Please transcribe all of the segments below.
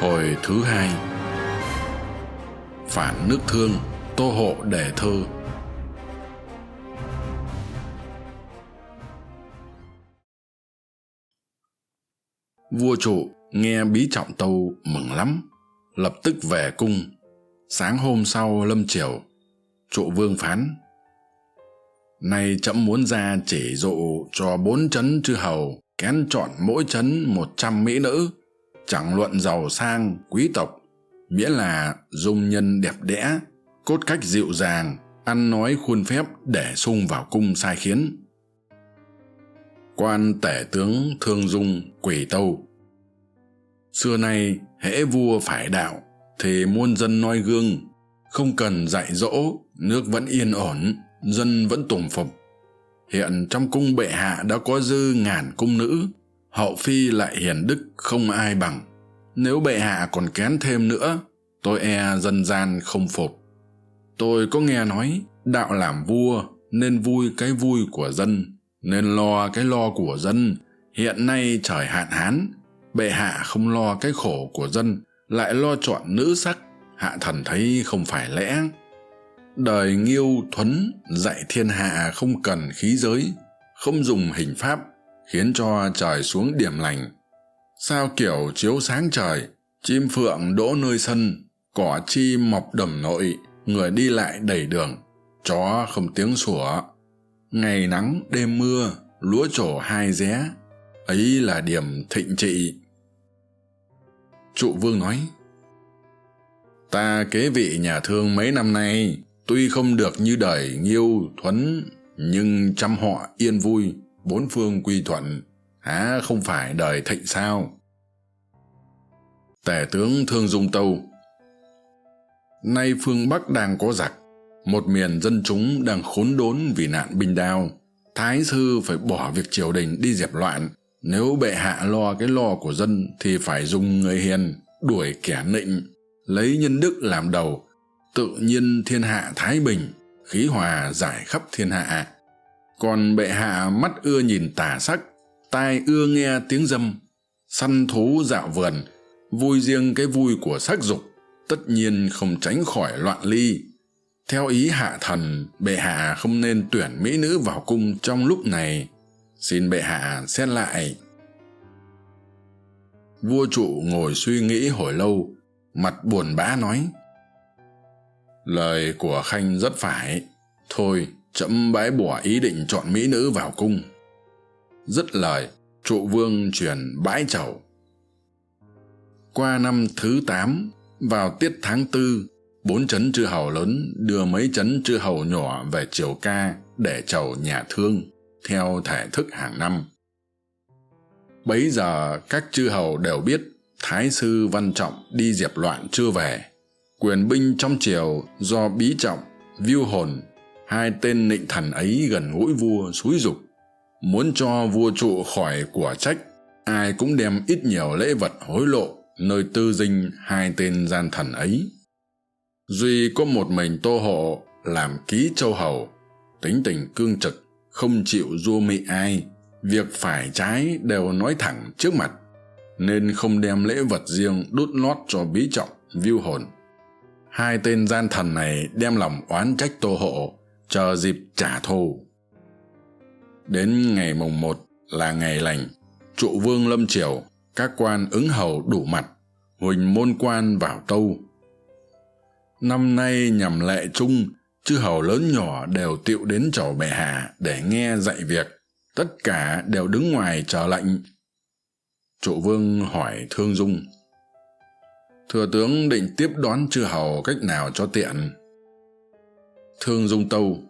hồi thứ hai. Phản nước thương, tô hộ đề thơ. Vua trụ nghe bí trọng tâu mừng lắm, lập tức về cung. Sáng hôm sau lâm triều, trụ vương phán. Nay trẫm muốn ra chỉ dụ cho bốn c chư hầu, kén chọn mỗi c một trăm mỹ nữ chẳng luận giàu sang quý tộc, miễn là dung nhân đẹp đẽ, cốt cách dịu dàng, ăn nói khuôn phép để sung vào cung sai khiến. Quan tể tướng thương dung quỷ tâu, xưa nay hễ vua phải đạo thì muôn dân noi gương, không cần dạy dỗ, nước vẫn yên ổn, dân vẫn tùng phục. Hiện trong cung bệ hạ đã có dư ngàn cung nữ, hậu phi lại hiền đức không ai bằng nếu bệ hạ còn kén thêm nữa, tôi e dân gian không phục. Tôi có nghe nói đạo làm vua nên vui cái vui của dân, nên lo cái lo của dân. Hiện nay trời hạn hán, bệ hạ không lo cái khổ của dân, lại lo chọn nữ sắc. Hạ thần thấy không phải lẽ. Đời nghiêu thuấn dạy thiên hạ không cần khí giới, không dùng hình pháp, khiến cho trời xuống điểm lành sao kiểu chiếu sáng trời, chim phượng đỗ nơi sân, cỏ chi mọc đầm nội, người đi lại đầy đường, chó không tiếng sủa. Ngày nắng, đêm mưa, lúa trổ hai ré, ấy là điểm thịnh trị. Trụ vương nói, ta kế vị nhà thương mấy năm nay, tuy không được như đời nghiêu thuấn, nhưng trăm họ yên vui, bốn phương quy thuận há, không phải đời thịnh sao? Tể tướng thương dung tâu. Nay phương bắc đang có giặc. Một miền dân chúng đang khốn đốn vì nạn binh đao. Thái sư phải bỏ việc triều đình đi dẹp loạn. Nếu bệ hạ lo cái lo của dân thì phải dùng người hiền, đuổi kẻ nịnh, lấy nhân đức làm đầu, tự nhiên thiên hạ thái bình, khí hòa giải khắp thiên hạ. Còn bệ hạ mắt ưa nhìn tà sắc tai ưa nghe tiếng dâm, săn thú dạo vườn, vui riêng cái vui của sắc dục, tất nhiên không tránh khỏi loạn ly. Theo ý hạ thần, bệ hạ không nên tuyển mỹ nữ vào cung trong lúc này. Xin bệ hạ xét lại. Vua trụ ngồi suy nghĩ hồi lâu, mặt buồn bã nói, lời của khanh rất phải. Thôi trẫm bãi bỏ ý định chọn mỹ nữ vào cung dứt lời, trụ vương truyền bãi chầu. Qua năm thứ tám, vào tiết tháng tư, bốn chấn chư hầu lớn đưa mấy chấn chư hầu nhỏ về triều ca để chầu nhà thương, theo thể thức hàng năm. Bấy giờ, các chư hầu đều biết thái sư văn trọng đi diệp loạn chưa về. Quyền binh trong triều do bí trọng, viu hồn, hai tên nịnh thần ấy gần gũi vua xúi dục muốn cho vua trụ khỏi của trách, ai cũng đem ít nhiều lễ vật hối lộ nơi tư dinh hai tên gian thần ấy. Duy có một mình tô hộ làm ký châu hầu, tính tình cương trực, không chịu du mị ai. Việc phải trái đều nói thẳng trước mặt, nên không đem lễ vật riêng đút lót cho bí trọng viu hồn. Hai tên gian thần này đem lòng oán trách tô hộ, chờ dịp trả thù đến ngày mùng một là ngày lành, trụ vương lâm triều, các quan ứng hầu đủ mặt, huỳnh môn quan vào tâu. Năm nay nhằm lệ chung, chư hầu lớn nhỏ đều tiệu đến chầu bệ hạ để nghe dạy việc, tất cả đều đứng ngoài chờ lệnh. Trụ vương hỏi thương dung, thừa tướng định tiếp đón chư hầu cách nào cho tiện? Thương dung tâu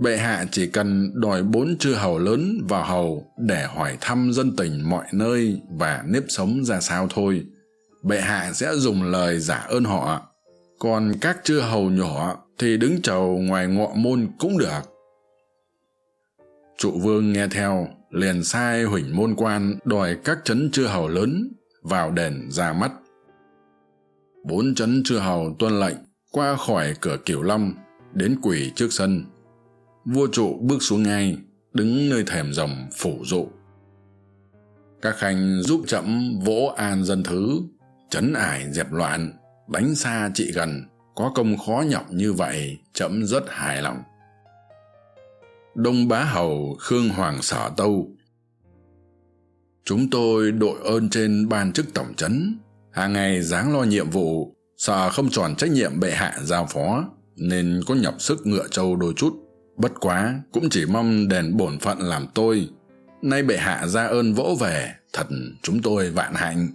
bệ hạ chỉ cần đòi bốn chư hầu lớn vào hầu để hỏi thăm dân tình mọi nơi và nếp sống ra sao thôi. Bệ hạ sẽ dùng lời giả ơn họ. Còn các chư hầu nhỏ thì đứng chầu ngoài ngọ môn cũng được. Trụ vương nghe theo, liền sai huỳnh môn quan đòi các trấn chư hầu lớn vào đền ra mắt. Bốn trấn chư hầu tuân lệnh qua khỏi cửa kiểu long, đến quỳ trước sân vua trụ bước xuống ngay, đứng nơi thềm rồng phủ dụ. Các khanh giúp trẫm vỗ an dân thứ, chấn ải dẹp loạn, đánh xa trị gần. Có công khó nhọc như vậy trẫm rất hài lòng. Đông bá hầu, khương hoàng sở tâu. Chúng tôi đội ơn trên ban chức tổng trấn. Hàng ngày dáng lo nhiệm vụ, sợ không tròn trách nhiệm bệ hạ giao phó, nên có nhọc sức ngựa trâu đôi chút bất quá, cũng chỉ mong đền bổn phận làm tôi. Nay bệ hạ ra ơn vỗ về, thật chúng tôi vạn hạnh.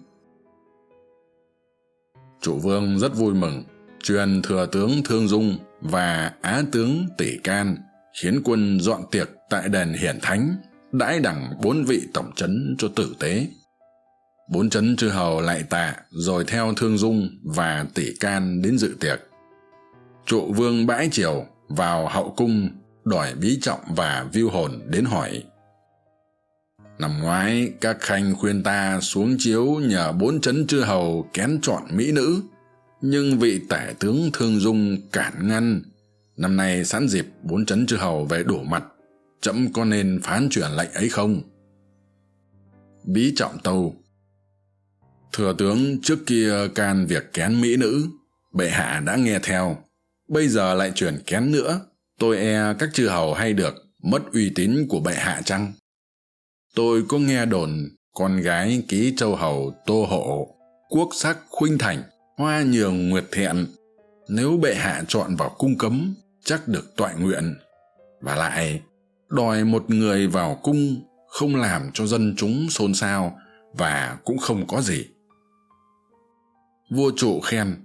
Chủ vương rất vui mừng, truyền thừa tướng thương dung và á tướng tỷ can, khiến quân dọn tiệc tại đền hiển thánh, đãi đẳng bốn vị tổng trấn cho tử tế. Bốn trấn chư hầu lại tạ rồi theo thương dung và tỷ can đến dự tiệc. Trụ vương bãi triều vào hậu cung đòi bí trọng và viu hồn đến hỏi. Năm ngoái, các khanh khuyên ta xuống chiếu nhờ bốn chấn chư hầu kén chọn mỹ nữ, nhưng vị tể tướng thương dung cản ngăn. Năm nay sẵn dịp bốn chấn chư hầu về đổ mặt trẫm có nên phán chuyển lệnh ấy không? Bí trọng tâu. Thừa tướng, trước kia can việc kén mỹ nữ, bệ hạ đã nghe theo, bây giờ lại chuyển kén nữa tôi e các chư hầu hay được mất uy tín của bệ hạ chăng? Tôi có nghe đồn con gái ký châu hầu tô hộ, quốc sắc khuynh thành, hoa nhường nguyệt thiện. Nếu bệ hạ chọn vào cung cấm, chắc được toại nguyện. Và lại, đòi một người vào cung không làm cho dân chúng xôn xao và cũng không có gì. Vua trụ khen,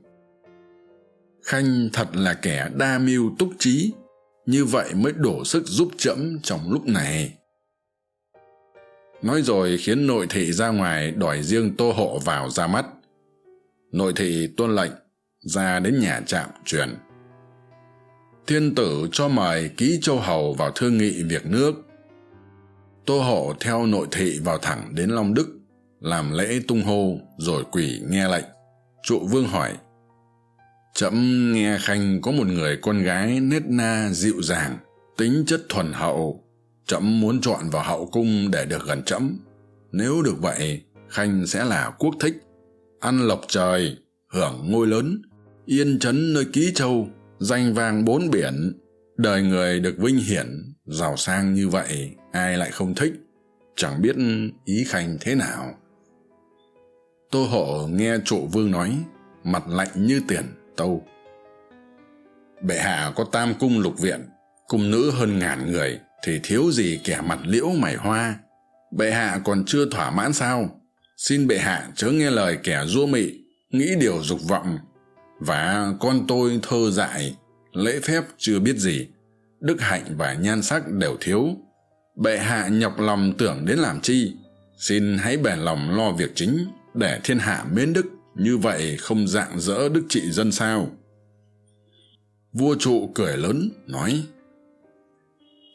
khanh thật là kẻ đa mưu túc trí như vậy mới đổ sức giúp trẫm trong lúc này. Nói rồi khiến nội thị ra ngoài đòi riêng tô hộ vào ra mắt. Nội thị tuân lệnh, ra đến nhà trạm truyền. Thiên tử cho mời ký châu hầu vào thương nghị việc nước. Tô hộ theo nội thị vào thẳng đến long đức, làm lễ tung hô rồi quỷ nghe lệnh. Trụ vương hỏi trẫm nghe khanh có một người con gái nết na dịu dàng, tính chất thuần hậu. Trẫm muốn chọn vào hậu cung để được gần trẫm nếu được vậy, khanh sẽ là quốc thích. Ăn lộc trời, hưởng ngôi lớn, yên chấn nơi ký châu, danh vang bốn biển. Đời người được vinh hiển, giàu sang như vậy, ai lại không thích? Chẳng biết ý khanh thế nào. Tô hộ nghe trụ vương nói, mặt lạnh như tiền tâu. Bệ hạ có tam cung lục viện, cung nữ hơn ngàn người, thì thiếu gì kẻ mặt liễu mày hoa. Bệ hạ còn chưa thỏa mãn sao? Xin bệ hạ chớ nghe lời kẻ dua mị, nghĩ điều dục vọng. Và con tôi thơ dại, lễ phép chưa biết gì, đức hạnh và nhan sắc đều thiếu. Bệ hạ nhọc lòng tưởng đến làm chi? Xin hãy bèn lòng lo việc chính, để thiên hạ mến đức như vậy không dạng dỡ đức trị dân sao? Vua trụ cười lớn, nói,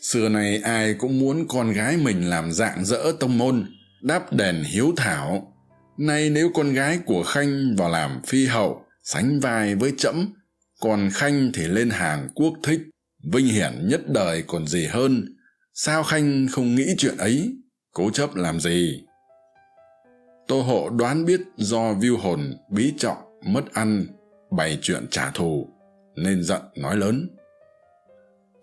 xưa nay ai cũng muốn con gái mình làm dạng dỡ tông môn, đáp đền hiếu thảo. Nay nếu con gái của khanh vào làm phi hậu, sánh vai với trẫm, còn khanh thì lên hàng quốc thích. Vinh hiển nhất đời còn gì hơn? Sao khanh không nghĩ chuyện ấy? Cố chấp làm gì? Tô hộ đoán biết do viu hồn, bí trọng, mất ăn, bày chuyện trả thù, nên giận nói lớn.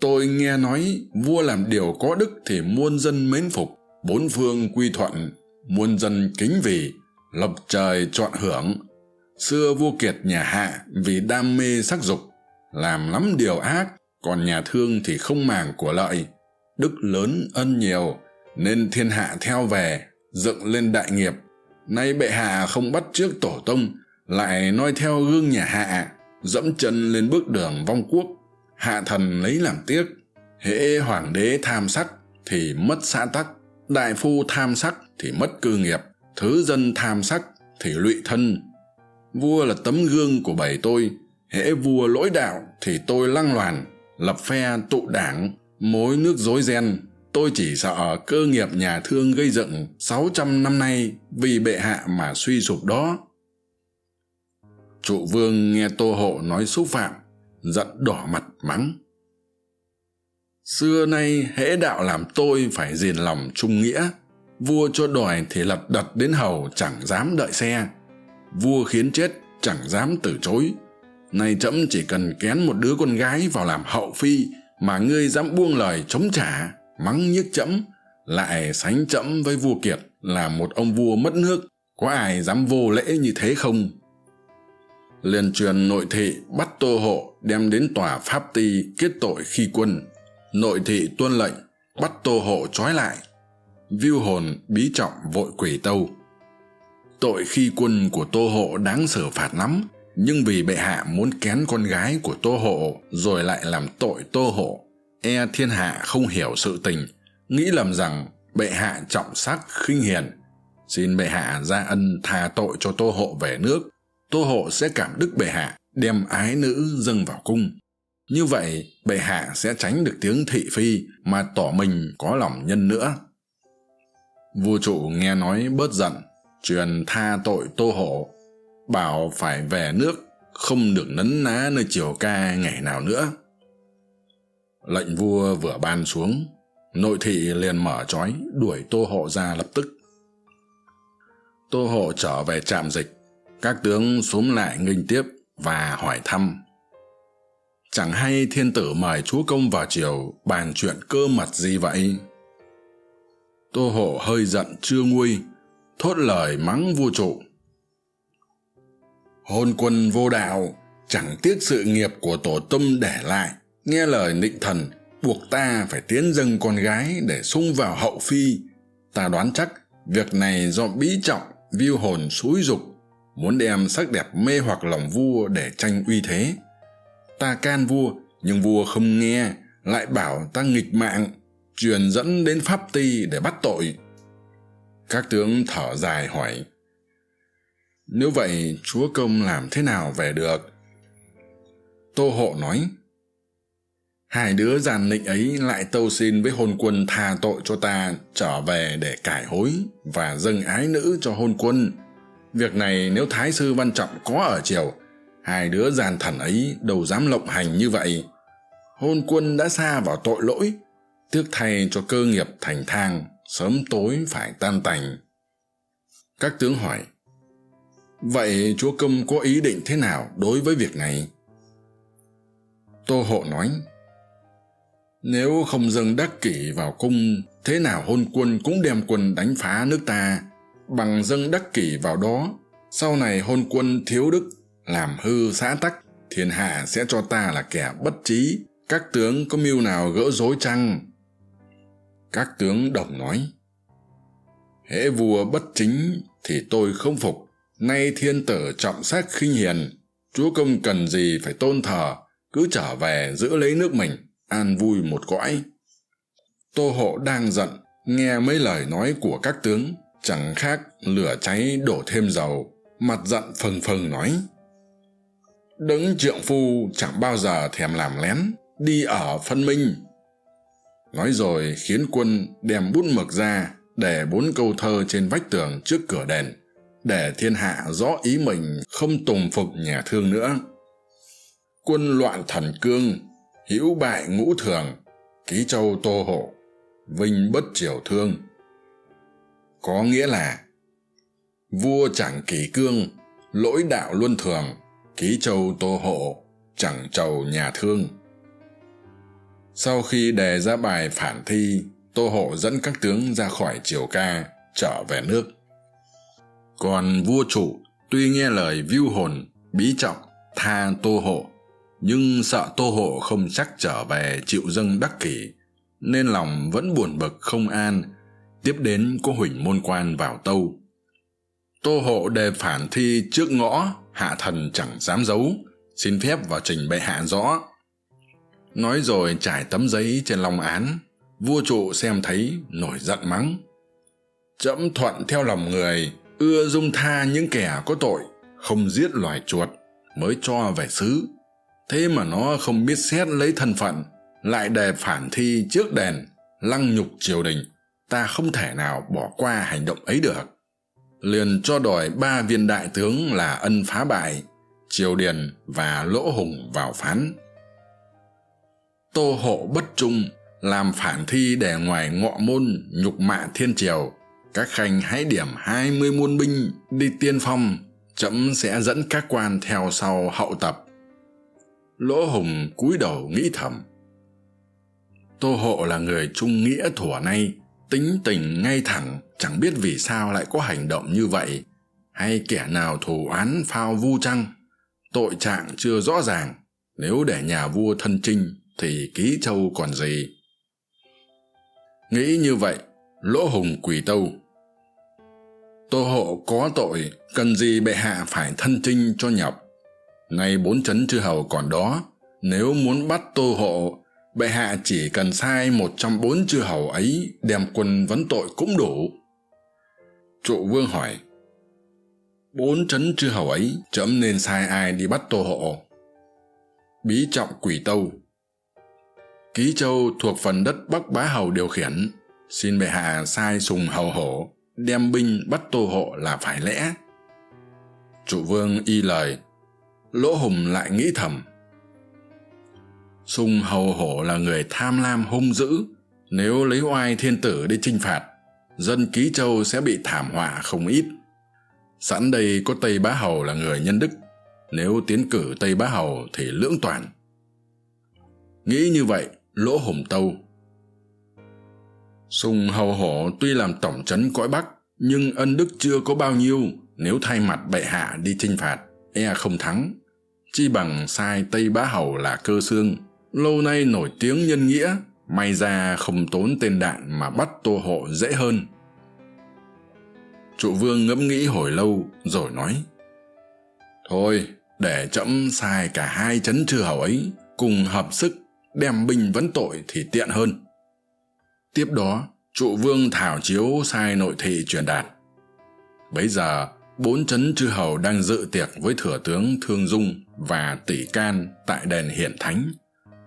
Tôi nghe nói vua làm điều có đức thì muôn dân mến phục, bốn phương quy thuận, muôn dân kính vì, lập trời chọn hưởng. Xưa vua kiệt nhà hạ vì đam mê sắc dục, làm lắm điều ác, còn nhà thương thì không màng của lợi. Đức lớn ân nhiều, nên thiên hạ theo về, dựng lên đại nghiệp nay bệ hạ không bắt trước tổ tông, lại noi theo gương nhà hạ, dẫm chân lên bước đường vong quốc. Hạ thần lấy làm tiếc, hễ hoàng đế tham sắc thì mất xã tắc, đại phu tham sắc thì mất cư nghiệp, thứ dân tham sắc thì lụy thân. Vua là tấm gương của bầy tôi, hễ vua lỗi đạo thì tôi lăng loàn, lập phe tụ đảng, mối nước rối ren tôi chỉ sợ cơ nghiệp nhà thương gây dựng sáu trăm năm nay vì bệ hạ mà suy sụp đó. Trụ vương nghe tô hộ nói xúc phạm, giận đỏ mặt mắng. Xưa nay hễ đạo làm tôi phải diền lòng trung nghĩa, vua cho đòi thì lật đật đến hầu chẳng dám đợi xe. Vua khiến chết chẳng dám từ chối. Nay trẫm chỉ cần kén một đứa con gái vào làm hậu phi mà ngươi dám buông lời chống trả mắng nhức trẫm lại sánh trẫm với vua kiệt là một ông vua mất nước. Có ai dám vô lễ như thế không? Liền truyền nội thị bắt tô hộ đem đến tòa pháp ti kết tội khi quân. Nội thị tuân lệnh, bắt tô hộ trói lại. Viu hồn bí trọng vội quỷ tâu. Tội khi quân của tô hộ đáng xử phạt lắm, nhưng vì bệ hạ muốn kén con gái của tô hộ rồi lại làm tội tô hộ e thiên hạ không hiểu sự tình, nghĩ lầm rằng bệ hạ trọng sắc khinh hiền. Xin bệ hạ ra ân tha tội cho tô hộ về nước. Tô hộ sẽ cảm đức bệ hạ, đem ái nữ dâng vào cung. Như vậy, bệ hạ sẽ tránh được tiếng thị phi mà tỏ mình có lòng nhân nữa. Vua trụ nghe nói bớt giận, truyền tha tội tô hộ, bảo phải về nước, không được nấn ná nơi triều ca ngày nào nữa lệnh vua vừa ban xuống, nội thị liền mở trói đuổi tô hộ ra lập tức. Tô hộ trở về trạm dịch, các tướng xúm lại nghinh tiếp và hỏi thăm. Chẳng hay thiên tử mời chúa công vào triều bàn chuyện cơ mật gì vậy? Tô hộ hơi giận chưa nguôi, thốt lời mắng vua trụ. Hôn quân vô đạo, chẳng tiếc sự nghiệp của tổ tâm để lại nghe lời nịnh thần, buộc ta phải tiến dâng con gái để sung vào hậu phi. Ta đoán chắc việc này do bí trọng viu hồn xúi dục, muốn đem sắc đẹp mê hoặc lòng vua để tranh uy thế. Ta can vua, nhưng vua không nghe, lại bảo ta nghịch mạng, truyền dẫn đến pháp ti để bắt tội. Các tướng thở dài hỏi, nếu vậy, chúa công làm thế nào về được? Tô hộ nói hai đứa giàn nịnh ấy lại tâu xin với hôn quân tha tội cho ta, trở về để cải hối và dâng ái nữ cho hôn quân. Việc này nếu thái sư văn trọng có ở triều, hai đứa giàn thần ấy đâu dám lộng hành như vậy. Hôn quân đã xa vào tội lỗi, tiếc thay cho cơ nghiệp thành thang, sớm tối phải tan tành. Các tướng hỏi, vậy chúa công có ý định thế nào đối với việc này? Tô hộ nói nếu không dâng đắc kỷ vào cung, thế nào hôn quân cũng đem quân đánh phá nước ta. Bằng dâng đắc kỷ vào đó, sau này hôn quân thiếu đức, làm hư xã tắc, thiên hạ sẽ cho ta là kẻ bất trí. Các tướng có mưu nào gỡ rối chăng? Các tướng đồng nói, hễ vua bất chính thì tôi không phục. Nay thiên tử trọng sắc khinh hiền. Chúa công cần gì phải tôn thờ, cứ trở về giữ lấy nước mình an vui một cõi. Tô hộ đang giận, nghe mấy lời nói của các tướng, chẳng khác lửa cháy đổ thêm dầu, mặt giận phừng phừng nói đấng trượng phu chẳng bao giờ thèm làm lén, đi ở phân minh. Nói rồi khiến quân đem bút mực ra, để bốn câu thơ trên vách tường trước cửa đền, để thiên hạ rõ ý mình không tùng phục nhà thương nữa. Quân loạn thần cương hữu bại ngũ thường, ký châu tô hộ, vinh bất triều thương. Có nghĩa là, vua chẳng kỳ cương, lỗi đạo luân thường, ký châu tô hộ, chẳng trầu nhà thương. Sau khi đề ra bài phản thi, tô hộ dẫn các tướng ra khỏi triều ca, trở về nước. Còn vua chủ tuy nghe lời viu hồn, bí trọng, tha tô hộ nhưng sợ tô hộ không chắc trở về chịu dâng đắc kỷ nên lòng vẫn buồn bực không an. Tiếp đến có huỳnh môn quan vào tâu. Tô hộ đề phản thi trước ngõ, hạ thần chẳng dám giấu, xin phép vào trình bệ hạ rõ. Nói rồi trải tấm giấy trên lòng án, vua trụ xem thấy nổi giận mắng. Trẫm thuận theo lòng người, ưa dung tha những kẻ có tội, không giết loài chuột, mới cho về xứ thế mà nó không biết xét lấy thân phận, lại đề phản thi trước đèn, lăng nhục triều đình. Ta không thể nào bỏ qua hành động ấy được. Liền cho đòi ba viên đại tướng là ân phá bại, triều điền và lỗ hùng vào phán. Tô hộ bất trung, làm phản thi để ngoài ngọ môn, nhục mạ thiên triều. Các khanh hãy điểm hai mươi muôn binh đi tiên phong trẫm sẽ dẫn các quan theo sau hậu tập lỗ hùng cúi đầu nghĩ thầm. Tô hộ là người trung nghĩa thuở nay tính tình ngay thẳng, chẳng biết vì sao lại có hành động như vậy. Hay kẻ nào thù oán phao vu chăng? Tội trạng chưa rõ ràng. Nếu để nhà vua thân trinh thì ký châu còn gì? Nghĩ như vậy, lỗ hùng quỳ tâu. Tô hộ có tội, cần gì bệ hạ phải thân trinh cho nhọc? Nay bốn chấn chư hầu còn đó, nếu muốn bắt tô hộ, bệ hạ chỉ cần sai một trong bốn chư hầu ấy đem quân vấn tội cũng đủ. Trụ vương hỏi, bốn chấn chư hầu ấy trẫm nên sai ai đi bắt tô hộ? Bí trọng quỷ tâu. Ký châu thuộc phần đất bắc bá hầu điều khiển, xin bệ hạ sai sùng hầu hổ đem binh bắt tô hộ là phải lẽ. Trụ vương y lời lỗ hùng lại nghĩ thầm. Sung hầu hổ là người tham lam hung dữ. Nếu lấy oai thiên tử đi chinh phạt, dân ký châu sẽ bị thảm họa không ít. Sẵn đây có tây bá hầu là người nhân đức. Nếu tiến cử tây bá hầu thì lưỡng toàn. Nghĩ như vậy, lỗ hùng tâu. Sùng hầu hổ tuy làm tổng trấn cõi bắc, nhưng ân đức chưa có bao nhiêu. Nếu thay mặt bệ hạ đi chinh phạt e không thắng chi bằng sai tây bá hầu là cơ xương lâu nay nổi tiếng nhân nghĩa, may ra không tốn tên đạn mà bắt tô hộ dễ hơn. Trụ vương ngẫm nghĩ hồi lâu, rồi nói, thôi, để trẫm sai cả hai chấn chư hầu ấy cùng hợp sức đem binh vấn tội thì tiện hơn. Tiếp đó, trụ vương thảo chiếu sai nội thị truyền đạt, bấy giờ bốn chấn chư hầu đang dự tiệc với thừa tướng thương dung và tỷ can tại đền hiển thánh.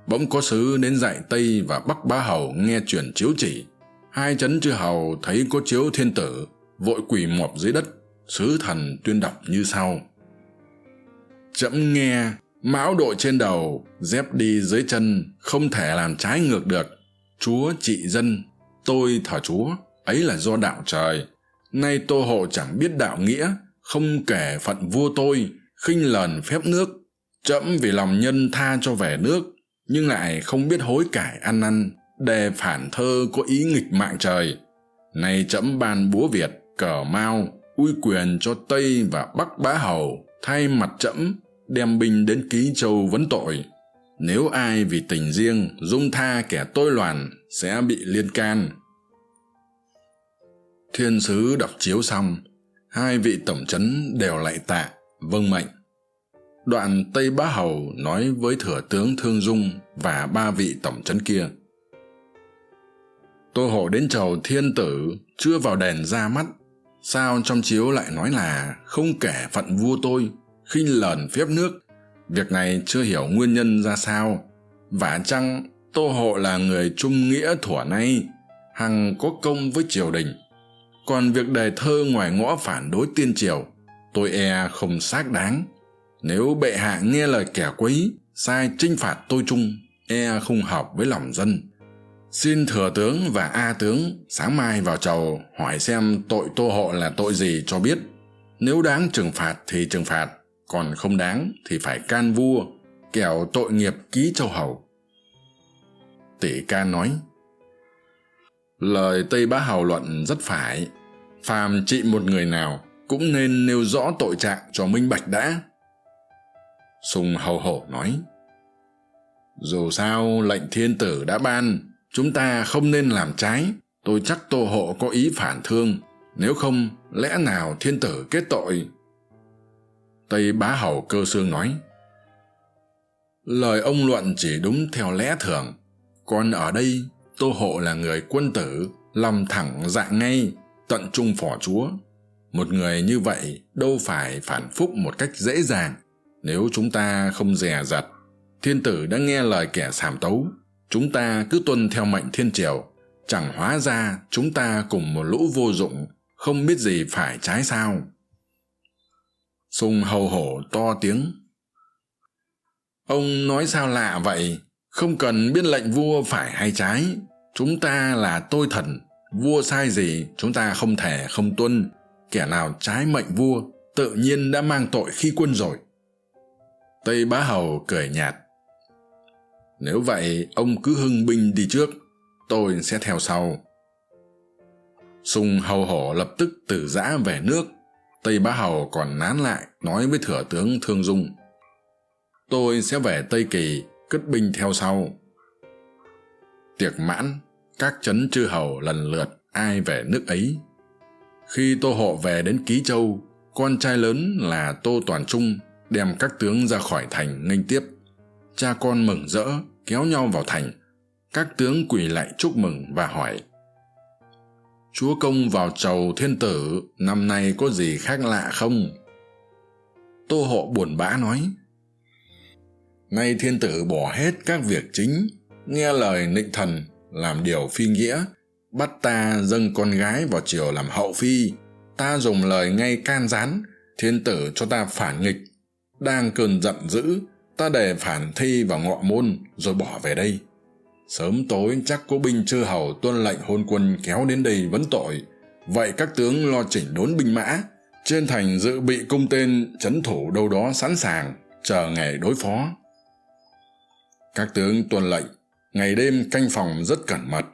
Bỗng có sứ đến dạy tây và bắc bá hầu nghe truyền chiếu chỉ. Hai chấn chư hầu thấy có chiếu thiên tử, vội quỳ mọp dưới đất. Sứ thần tuyên đọc như sau. Trẫm nghe, mão đội trên đầu, dép đi dưới chân, không thể làm trái ngược được. Chúa trị dân, tôi thờ chúa, ấy là do đạo trời nay tô hộ chẳng biết đạo nghĩa, không kể phận vua tôi, khinh lờn phép nước trẫm vì lòng nhân tha cho về nước, nhưng lại không biết hối cải ăn năn đề phản thơ có ý nghịch mạng trời. Nay trẫm ban búa việt, cờ mao, uy quyền cho tây và bắc bá hầu, thay mặt trẫm đem binh đến ký châu vấn tội. Nếu ai vì tình riêng, dung tha kẻ tôi loàn sẽ bị liên can thiên sứ đọc chiếu xong, hai vị tổng trấn đều lạy tạ vâng mệnh. Đoạn tây bá hầu nói với thừa tướng thương dung và ba vị tổng trấn kia. Tô hộ đến chầu thiên tử, chưa vào đèn ra mắt. Sao trong chiếu lại nói là không kể phận vua tôi, khinh lờn phép nước. Việc này chưa hiểu nguyên nhân ra sao. Vả chăng tô hộ là người trung nghĩa thuở nay hằng có công với triều đình? Còn việc đề thơ ngoài ngõ phản đối tiên triều, tôi e không xác đáng. Nếu bệ hạ nghe lời kẻ quấy, sai chinh phạt tôi trung e không hợp với lòng dân. Xin thừa tướng và a tướng sáng mai vào chầu hỏi xem tội tô hộ là tội gì cho biết. Nếu đáng trừng phạt thì trừng phạt, còn không đáng thì phải can vua, kẻo tội nghiệp ký châu hầu. Tỷ ca nói lời tây bá hầu luận rất phải. Phàm trị một người nào cũng nên nêu rõ tội trạng cho minh bạch đã. Sùng hầu hổ nói, dù sao lệnh thiên tử đã ban, chúng ta không nên làm trái. Tôi chắc tô hộ có ý phản thương. Nếu không, lẽ nào thiên tử kết tội? Tây bá hầu cơ xương nói, lời ông luận chỉ đúng theo lẽ thường. Còn ở đây tô hộ là người quân tử, lòng thẳng dạ ngay, tận trung phò chúa. Một người như vậy đâu phải phản phúc một cách dễ dàng. Nếu chúng ta không dè dặt, thiên tử đã nghe lời kẻ sàm tấu, chúng ta cứ tuân theo mệnh thiên triều. Chẳng hóa ra chúng ta cùng một lũ vô dụng, không biết gì phải trái sao. Sung hầu hổ to tiếng. Ông nói sao lạ vậy? Không cần biết lệnh vua phải hay trái. Chúng ta là tôi thần. Vua sai gì, chúng ta không thể không tuân. Kẻ nào trái mệnh vua, tự nhiên đã mang tội khi quân rồi. Tây bá hầu cười nhạt. Nếu vậy, ông cứ hưng binh đi trước. Tôi sẽ theo sau. Sùng hầu hổ lập tức từ giã về nước. Tây bá hầu còn nán lại, nói với thừa tướng thương dung. Tôi sẽ về tây kỳ cất binh theo sau. Tiệc mãn, các c h ấ n chư hầu lần lượt ai về nước ấy. Khi tô hộ về đến ký châu, con trai lớn là tô toàn trung đem các tướng ra khỏi thành nghênh tiếp. Cha con mừng rỡ, kéo nhau vào thành. Các tướng quỳ lại chúc mừng và hỏi, chúa công vào chầu thiên tử, năm nay có gì khác lạ không? Tô hộ buồn bã nói nay thiên tử bỏ hết các việc chính, nghe lời nịnh thần làm điều phi nghĩa, bắt ta dâng con gái vào triều làm hậu phi. Ta dùng lời ngay can gián, thiên tử cho ta phản nghịch. Đang cơn giận dữ, ta đề phản thi vào ngọ môn, rồi bỏ về đây. Sớm tối chắc có binh chư hầu tuân lệnh hôn quân kéo đến đây vấn tội. Vậy các tướng lo chỉnh đốn binh mã, trên thành dự bị cung tên c h ấ n thủ đâu đó sẵn sàng, chờ ngày đối phó các tướng tuân lệnh, ngày đêm canh phòng rất cẩn mật.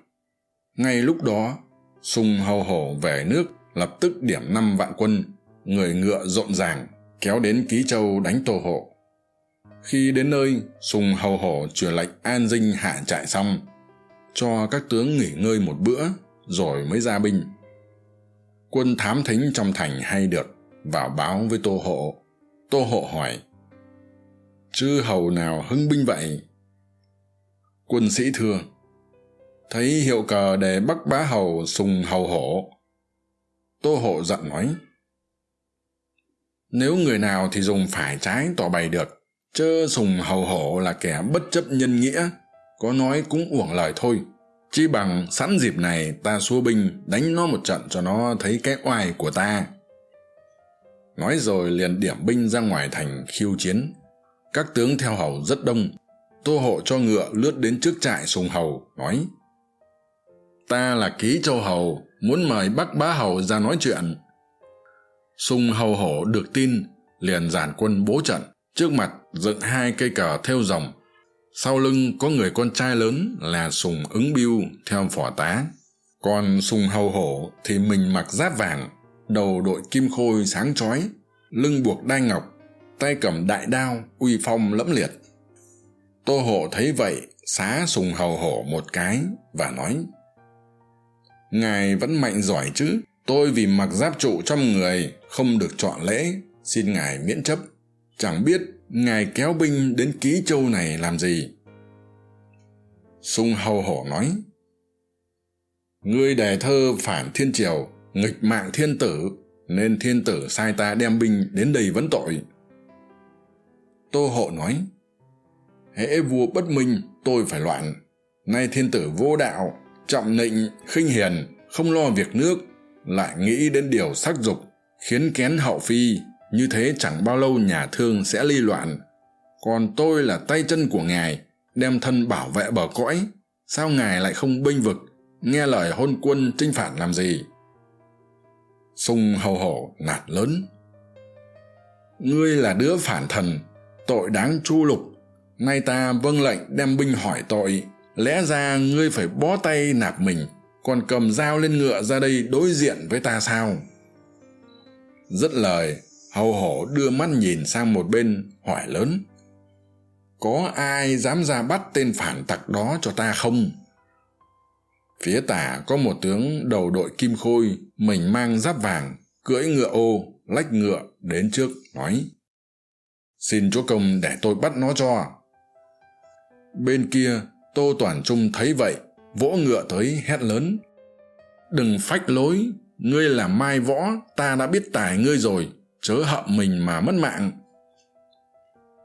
Ngay lúc đó sùng hầu hổ về nước, lập tức điểm năm vạn quân, người ngựa rộn ràng, kéo đến ký châu đánh tô hộ. Khi đến nơi sùng hầu hổ truyền lệnh an dinh hạ trại xong, cho các tướng nghỉ ngơi một bữa, rồi mới ra binh. Quân thám thính trong thành hay được, vào báo với tô hộ. Tô hộ hỏi, chư hầu nào hưng binh vậy? Quân sĩ thưa thấy hiệu cờ để bắc bá hầu sùng hầu hổ. Tô hộ giận nói, nếu người nào thì dùng phải trái tỏ bày được, chớ sùng hầu hổ là kẻ bất chấp nhân nghĩa, có nói cũng uổng lời thôi. Chi bằng sẵn dịp này ta xua binh đánh nó một trận cho nó thấy cái oai của ta. Nói rồi liền điểm binh ra ngoài thành khiêu chiến. Các tướng theo hầu rất đông tô hộ cho ngựa lướt đến trước trại sùng hầu, nói, ta là ký châu hầu, muốn mời bắc bá hầu ra nói chuyện. Sùng hầu hổ được tin, liền giản quân bố trận. Trước mặt dựng hai cây cờ thêu rồng sau lưng có người con trai lớn là sùng ứng biêu theo phò tá. Còn sùng hầu hổ thì mình mặc giáp vàng, đầu đội kim khôi sáng chói, lưng buộc đai ngọc, tay cầm đại đao, uy phong lẫm liệt tô hộ thấy vậy, xá sùng hầu hổ một cái và nói, ngài vẫn mạnh giỏi chứ? Tôi vì mặc giáp trụ trong người, không được chọn lễ. Xin ngài miễn chấp. Chẳng biết ngài kéo binh đến ký châu này làm gì? Sung hầu hổ nói, ngươi đề thơ phản thiên triều, nghịch mạng thiên tử, nên thiên tử sai ta đem binh đến đây vấn tội. Tô hộ nói hễ vua bất minh, tôi phải loạn. Nay thiên tử vô đạo, trọng nịnh, khinh hiền, không lo việc nước, lại nghĩ đến điều sắc dục, khiến kén hậu phi. Như thế chẳng bao lâu nhà thương sẽ ly loạn. Còn tôi là tay chân của ngài, đem thân bảo vệ bờ cõi. Sao ngài lại không binh vực, nghe lời hôn quân trinh phản làm gì? Sung hầu hổ nạt lớn. Ngươi là đứa phản thần, tội đáng chu lục nay ta vâng lệnh đem binh hỏi tội. Lẽ ra ngươi phải bó tay nạp mình, còn cầm dao lên ngựa ra đây đối diện với ta sao? Dứt lời, hầu hổ đưa mắt nhìn sang một bên, hỏi lớn. Có ai dám ra bắt tên phản tặc đó cho ta không? Phía tả có một tướng đầu đội kim khôi, mình mang giáp vàng, cưỡi ngựa ô, lách ngựa đến trước, nói. Xin chúa công để tôi bắt nó cho bên kia, tô toàn trung thấy vậy, vỗ ngựa tới hét lớn. Đừng phách lối, ngươi là mai võ, ta đã biết tài ngươi rồi, chớ hậm mình mà mất mạng.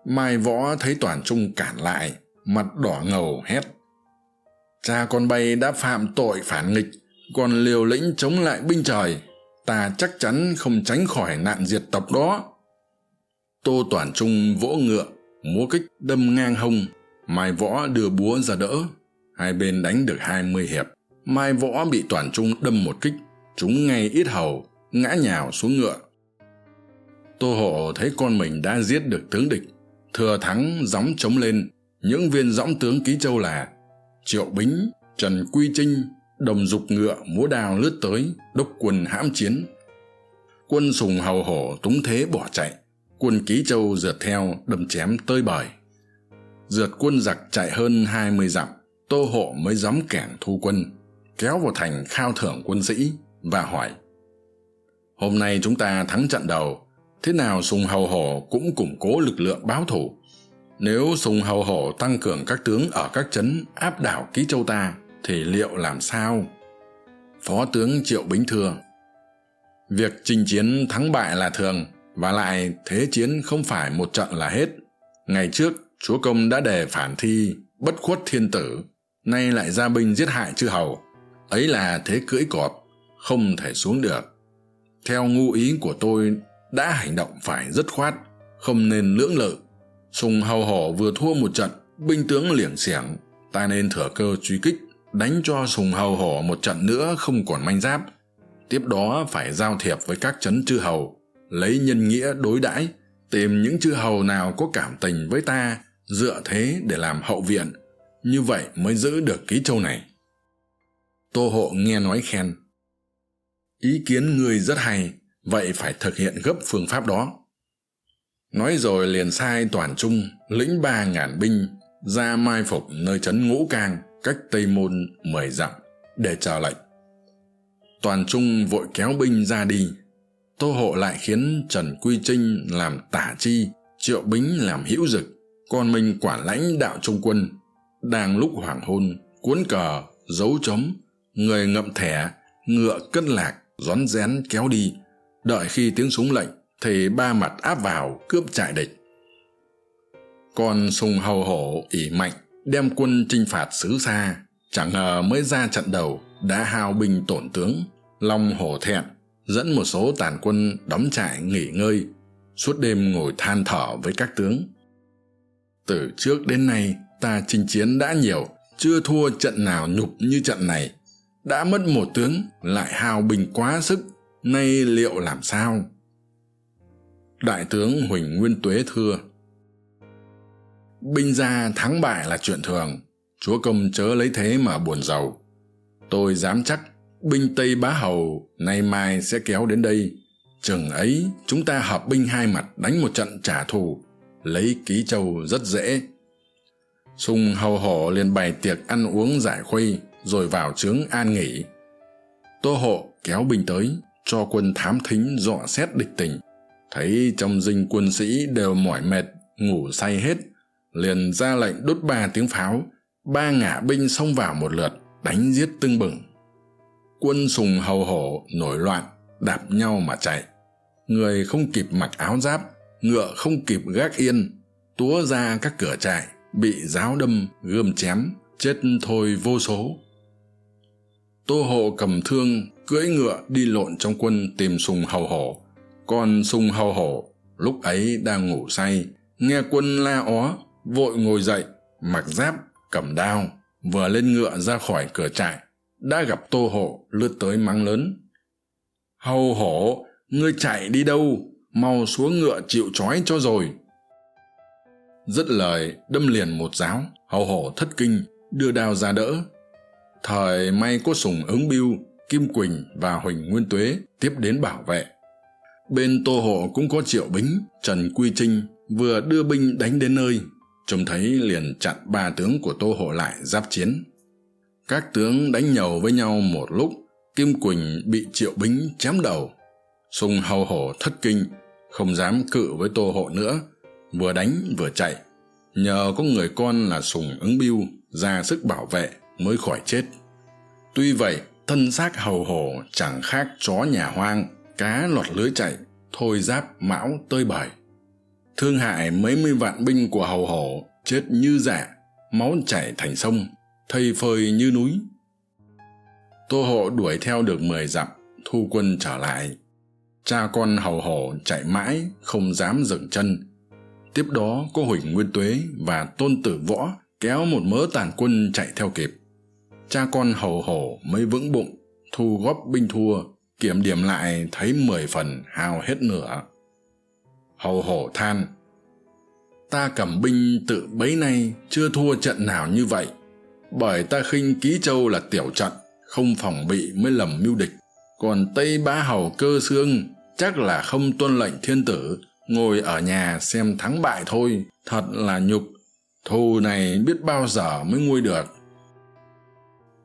Mai võ thấy toàn trung cản lại, mặt đỏ ngầu hét. Cha con bay đã phạm tội phản nghịch, còn liều lĩnh chống lại binh trời, ta chắc chắn không tránh khỏi nạn diệt tộc đó. Tô toàn trung vỗ ngựa, múa kích đâm ngang hông mai võ đưa búa ra đỡ. Hai bên đánh được hai mươi hiệp. Mai võ bị toàn trung đâm một kích. Chúng ngay ít hầu, ngã nhào xuống ngựa. Tô hộ thấy con mình đã giết được tướng địch, thừa thắng gióng trống lên. Những viên dõng tướng ký châu là triệu bính, trần quy trinh, đồng dục ngựa, múa đào lướt tới đốc quân hãm chiến. Quân sùng hầu hổ túng thế bỏ chạy. Quân ký châu rượt theo, đâm chém tơi bời rượt quân giặc chạy hơn hai mươi dặm, tô hộ mới dám kẻng thu quân, kéo vào thành khao thưởng quân sĩ và hỏi, hôm nay chúng ta thắng trận đầu, thế nào sùng hầu hổ cũng củng cố lực lượng báo thủ. nếu sùng hầu hổ tăng cường các tướng ở các trấn áp đảo ký châu ta, thì liệu làm sao phó tướng triệu bính thưa, việc chinh chiến thắng bại là thường, và lại thế chiến không phải một trận là hết ngày trước chúa công đã đề phản thi, bất khuất thiên tử, nay lại ra binh giết hại chư hầu. Ấy là thế cưỡi cọp, không thể xuống được. Theo ngu ý của tôi, đã hành động phải dứt khoát, không nên lưỡng lự. Sùng hầu hổ vừa thua một trận, binh tướng liểng xiểng ta nên thừa cơ truy kích, đánh cho sùng hầu hổ một trận nữa không còn manh giáp. Tiếp đó phải giao thiệp với các c chư hầu, lấy nhân nghĩa đối đãi, tìm những chư hầu nào có cảm tình với ta dựa thế để làm hậu viện. Như vậy mới giữ được ký châu này. Tô hộ nghe nói khen. Ý kiến ngươi rất hay, vậy phải thực hiện gấp phương pháp đó. Nói rồi liền sai toàn trung, lĩnh ba ngàn binh, ra mai phục nơi trấn ngũ cang, cách tây môn mười dặm, để chờ lệnh. Toàn trung vội kéo binh ra đi. Tô hộ lại khiến trần quy trinh làm tả chi, triệu bính làm hữu dực còn mình quản lãnh đạo trung quân, đang lúc hoàng hôn, cuốn cờ giấu trống người ngậm thẻ, ngựa cất lạc, rón rén kéo đi. Đợi khi tiếng súng lệnh, thì ba mặt áp vào cướp trại địch. Còn sùng hầu hổ ỉ mạnh, đem quân chinh phạt xứ xa, chẳng ngờ mới ra trận đầu, đã hao binh tổn tướng, long hổ thẹn, dẫn một số tàn quân đóng trại nghỉ ngơi, suốt đêm ngồi than thở với các tướng từ trước đến nay, ta chinh chiến đã nhiều, chưa thua trận nào nhục như trận này. Đã mất một tướng, lại hào bình quá sức, nay liệu làm sao? Đại tướng huỳnh nguyên tuế thưa, binh gia thắng bại là chuyện thường, chúa công chớ lấy thế mà buồn giàu. Tôi dám chắc, binh tây bá hầu nay mai sẽ kéo đến đây. Chừng ấy, chúng ta hợp binh hai mặt đánh một trận trả thù lấy ký châu rất dễ. Sùng hầu hổ liền bày tiệc ăn uống giải khuây, rồi vào trướng an nghỉ. Tô hộ kéo binh tới, cho quân thám thính dọ xét địch tình. Thấy trong dinh quân sĩ đều mỏi mệt, ngủ say hết, liền ra lệnh đốt ba tiếng pháo. Ba ngả binh xông vào một lượt, đánh giết tưng bừng. Quân sùng hầu hổ nổi loạn, đạp nhau mà chạy. Người không kịp mặc áo giáp ngựa không kịp gác yên, túa ra các cửa trại, bị giáo đâm, gươm chém, chết thôi vô số. Tô hộ cầm thương, cưỡi ngựa đi lộn trong quân tìm sùng hầu hổ. Còn sùng hầu hổ lúc ấy đang ngủ say, nghe quân la ó, vội ngồi dậy, mặc giáp, cầm đao, vừa lên ngựa ra khỏi cửa trại, đã gặp tô hộ lướt tới mắng lớn. Hầu hổ, ngươi chạy đi đâu? Mau xuống ngựa chịu trói cho rồi. Dứt lời, đâm liền một giáo hầu hổ thất kinh, đưa đao ra đỡ. Thời may có sùng ứng biêu, kim quỳnh và huỳnh nguyên tuế tiếp đến bảo vệ. Bên tô hộ cũng có triệu bính, trần quy trinh vừa đưa binh đánh đến nơi, trông thấy liền chặn ba tướng của tô hộ lại giáp chiến. Các tướng đánh nhầu với nhau một lúc, kim quỳnh bị triệu bính chém đầu. Sùng hầu hổ thất kinh không dám cự với tô hộ nữa, vừa đánh vừa chạy. Nhờ có người con là sùng ứng biêu ra sức bảo vệ mới khỏi chết. Tuy vậy, thân xác hầu hổ chẳng khác chó nhà hoang, cá lọt lưới chạy, thôi giáp mão tơi bời. Thương hại mấy mươi vạn binh của hầu hổ chết như dạ máu chảy thành sông, thây phơi như núi. Tô hộ đuổi theo được mười dặm, thu quân trở lại cha con hầu hổ chạy mãi, không dám dừng chân. Tiếp đó có huỳnh nguyên tuế và tôn tử võ kéo một mớ tàn quân chạy theo kịp. Cha con hầu hổ mới vững bụng, thu góp binh thua, kiểm điểm lại thấy mười phần hao hết nửa. Hầu hổ than, ta cầm binh tự bấy nay chưa thua trận nào như vậy, bởi ta khinh ký châu là tiểu trận, không phòng bị mới lầm mưu địch. Còn tây bá hầu cơ xương chắc là không tuân lệnh thiên tử, ngồi ở nhà xem thắng bại thôi. Thật là nhục. Thù này biết bao giờ mới nguôi được.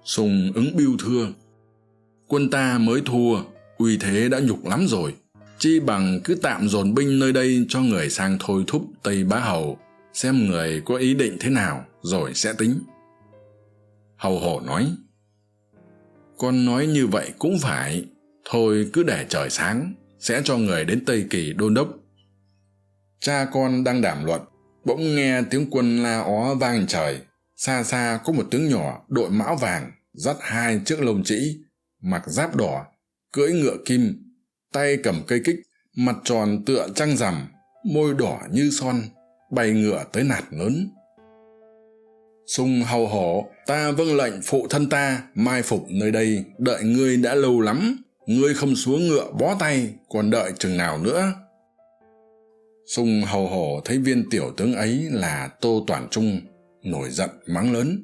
Sùng ứng biêu thưa. Quân ta mới thua, uy thế đã nhục lắm rồi. Chi bằng cứ tạm dồn binh nơi đây cho người sang thôi thúc tây bá hầu, xem người có ý định thế nào rồi sẽ tính. Hầu hổ nói, con nói như vậy cũng phải. Thôi cứ để trời sáng sẽ cho người đến tây kỳ đôn đốc. Cha con đang đàm luận, bỗng nghe tiếng quân la ó vang trời. Xa xa có một tướng nhỏ, đội mão vàng, dắt hai chiếc lông trĩ mặc giáp đỏ, cưỡi ngựa kim, tay cầm cây kích, mặt tròn tựa trăng rằm, môi đỏ như son, bay ngựa tới nạt lớn sung hầu hổ, ta vâng lệnh phụ thân ta mai phục nơi đây, đợi ngươi đã lâu lắm ngươi không xuống ngựa bó tay, còn đợi chừng nào nữa. Sung hầu hổ thấy viên tiểu tướng ấy là tô toàn trung, nổi giận mắng lớn.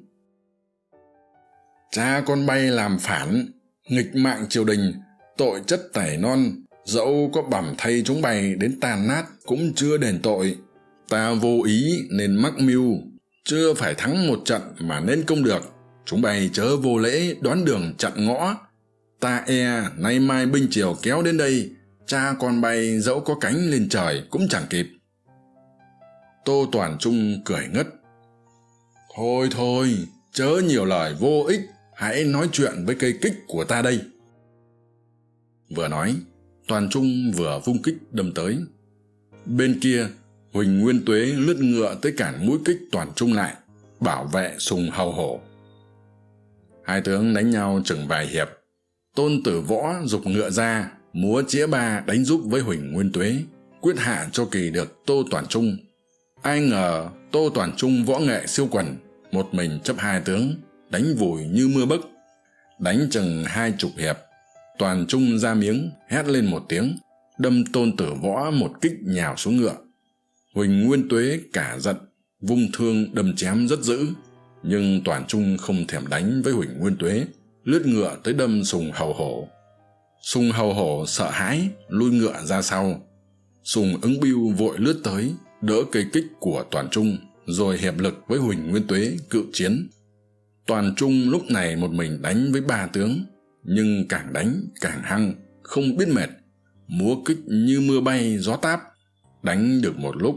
Cha con bay làm phản, nghịch mạng triều đình, tội chất tẩy non, dẫu có bẩm thay chúng bay đến tàn nát cũng chưa đền tội. Ta vô ý nên mắc mưu, chưa phải thắng một trận mà nên công được. Chúng bay chớ vô lễ đoán đường chặn ngõ ta e nay mai binh triều kéo đến đây, cha con bay dẫu có cánh lên trời cũng chẳng kịp. Tô toàn trung cười ngất. Thôi thôi, chớ nhiều lời vô ích, hãy nói chuyện với cây kích của ta đây. Vừa nói, toàn trung vừa vung kích đâm tới. Bên kia, huỳnh nguyên tuế lướt ngựa tới cản mũi kích toàn trung lại, bảo vệ sùng hầu hổ. Hai tướng đánh nhau chừng vài hiệp tôn tử võ g ngựa ra, múa chĩa ba đánh giúp với huỳnh nguyên tuế, quyết hạ cho kỳ được tô toàn trung. Ai ngờ tô toàn trung võ nghệ siêu quần, một mình chấp hai tướng, đánh vùi như mưa bấc đánh chừng hai chục hiệp, toàn trung ra miếng, hét lên một tiếng, đâm tôn tử võ một kích nhào xuống ngựa. Huỳnh nguyên tuế cả giận, vung thương đâm chém rất dữ, nhưng toàn trung không thèm đánh với huỳnh nguyên tuế lướt ngựa tới đâm sùng hầu hổ. Sùng hầu hổ sợ hãi, lui ngựa ra sau. Sùng ứng biêu vội lướt tới, đỡ cây kích của toàn trung, rồi hiệp lực với huỳnh nguyên tuế cự chiến. Toàn trung lúc này một mình đánh với ba tướng, nhưng càng đánh càng hăng, không biết mệt. Múa kích như mưa bay, gió táp. Đánh được một lúc,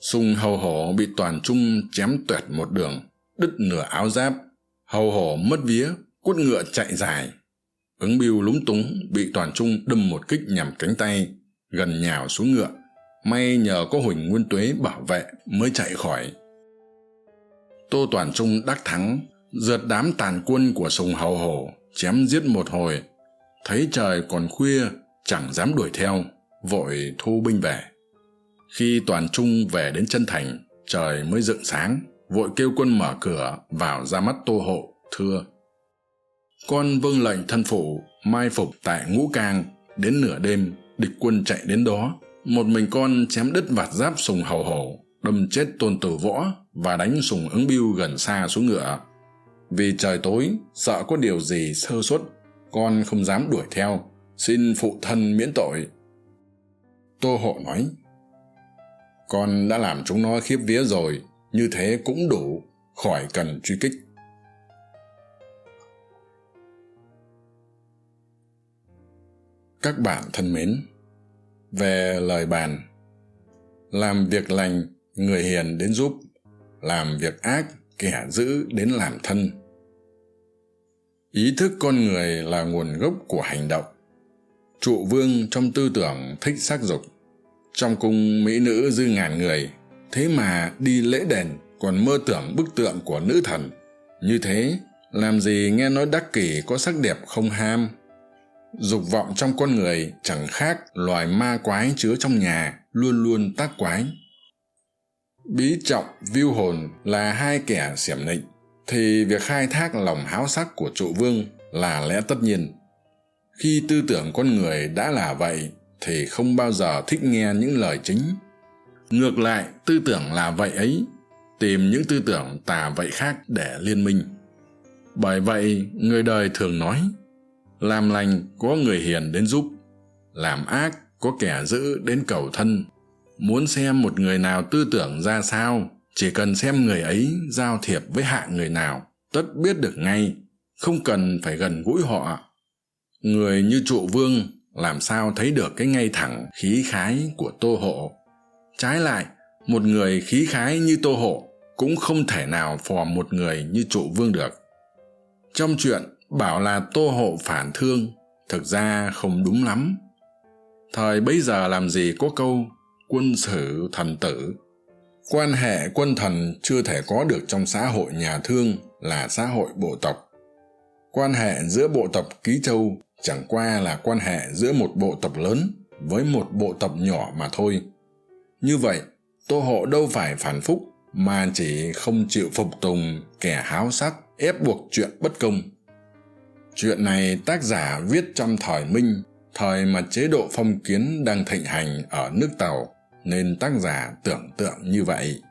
sùng hầu hổ bị toàn trung chém tuẹt một đường, đứt nửa áo giáp. Hầu hổ mất vía quất ngựa chạy dài. Ứng biêu lúng túng bị toàn trung đâm một kích nhằm cánh tay, gần nhào xuống ngựa. May nhờ có huỳnh nguyên tuế bảo vệ mới chạy khỏi. Tô toàn trung đắc thắng, rượt đám tàn quân của sùng hầu hổ, chém giết một hồi. Thấy trời còn khuya, chẳng dám đuổi theo, vội thu binh về. Khi toàn trung về đến chân thành, trời mới dựng sáng. Vội kêu quân mở cửa vào ra mắt tô hộ, thưa con vâng lệnh thân phụ mai phục tại ngũ cang, đến nửa đêm, địch quân chạy đến đó. Một mình con chém đứt vạt giáp sùng hầu hổ, đâm chết tôn tử võ và đánh sùng ứng biêu gần xa xuống ngựa. Vì trời tối, sợ có điều gì sơ suất, con không dám đuổi theo, xin phụ thân miễn tội. Tô hộ nói, con đã làm chúng nó khiếp vía rồi, như thế cũng đủ khỏi cần truy kích. Các bạn thân mến. Về lời bàn, làm việc lành, người hiền đến giúp, làm việc ác, kẻ dữ đến làm thân. Ý thức con người là nguồn gốc của hành động. Trụ vương trong tư tưởng thích sắc dục, trong cung mỹ nữ dư ngàn người, thế mà đi lễ đền còn mơ tưởng bức tượng của nữ thần. Như thế, làm gì nghe nói đắc kỷ có sắc đẹp không ham? Dục vọng trong con người chẳng khác loài ma quái chứa trong nhà, luôn luôn tác quái. Bí trọng viu hồn là hai kẻ xiểm nịnh, thì việc khai thác lòng háo sắc của trụ vương là lẽ tất nhiên. Khi tư tưởng con người đã là vậy, thì không bao giờ thích nghe những lời chính. Ngược lại, tư tưởng là vậy ấy, tìm những tư tưởng tà vậy khác để liên minh. Bởi vậy, người đời thường nói làm lành có người hiền đến giúp, làm ác có kẻ giữ đến cầu thân. Muốn xem một người nào tư tưởng ra sao, chỉ cần xem người ấy giao thiệp với hạ người nào, tất biết được ngay, không cần phải gần gũi họ. Người như trụ vương, làm sao thấy được cái ngay thẳng khí khái của tô hộ? Trái lại, một người khí khái như tô hộ cũng không thể nào phò một người như trụ vương được. Trong chuyện bảo là tô hộ phản thương, thực ra không đúng lắm. Thời bấy giờ làm gì có câu quân sử thần tử. Quan hệ quân thần chưa thể có được trong xã hội nhà thương là xã hội bộ tộc. Quan hệ giữa bộ tộc ký châu chẳng qua là quan hệ giữa một bộ tộc lớn với một bộ tộc nhỏ mà thôi. Như vậy, tô hộ đâu phải phản phúc mà chỉ không chịu phục tùng kẻ háo sắc ép buộc chuyện bất công chuyện này tác giả viết trong thời minh, thời mà chế độ phong kiến đang thịnh hành ở nước tàu, nên tác giả tưởng tượng như vậy.